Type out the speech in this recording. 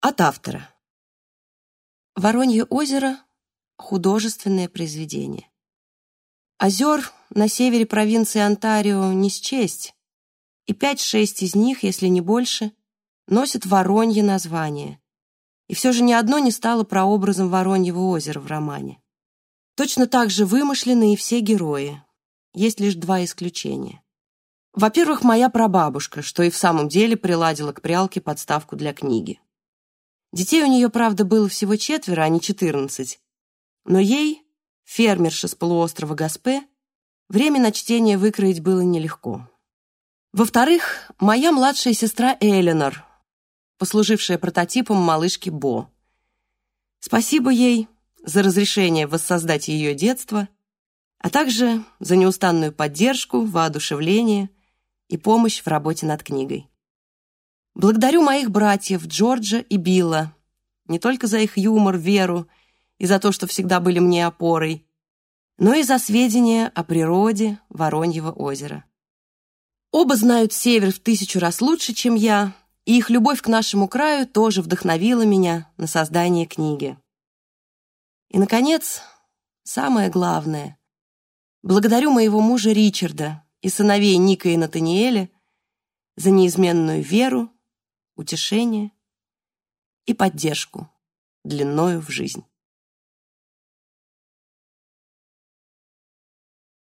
От автора. Воронье озеро — художественное произведение. Озер на севере провинции Онтарио не счесть, и пять-шесть из них, если не больше, носят Воронье название. И все же ни одно не стало прообразом Вороньего озера в романе. Точно так же вымышлены и все герои. Есть лишь два исключения. Во-первых, моя прабабушка, что и в самом деле приладила к прялке подставку для книги. Детей у нее, правда, было всего четверо, а не четырнадцать. Но ей, фермерша с полуострова Гаспе, время на чтение выкроить было нелегко. Во-вторых, моя младшая сестра Эленор, послужившая прототипом малышки Бо. Спасибо ей за разрешение воссоздать ее детство, а также за неустанную поддержку, воодушевление и помощь в работе над книгой. Благодарю моих братьев Джорджа и Билла не только за их юмор, веру и за то, что всегда были мне опорой, но и за сведения о природе Вороньего озера. Оба знают север в тысячу раз лучше, чем я, и их любовь к нашему краю тоже вдохновила меня на создание книги. И, наконец, самое главное. Благодарю моего мужа Ричарда и сыновей Ника и Натаниэля за неизменную веру, утешение и поддержку длиною в жизнь.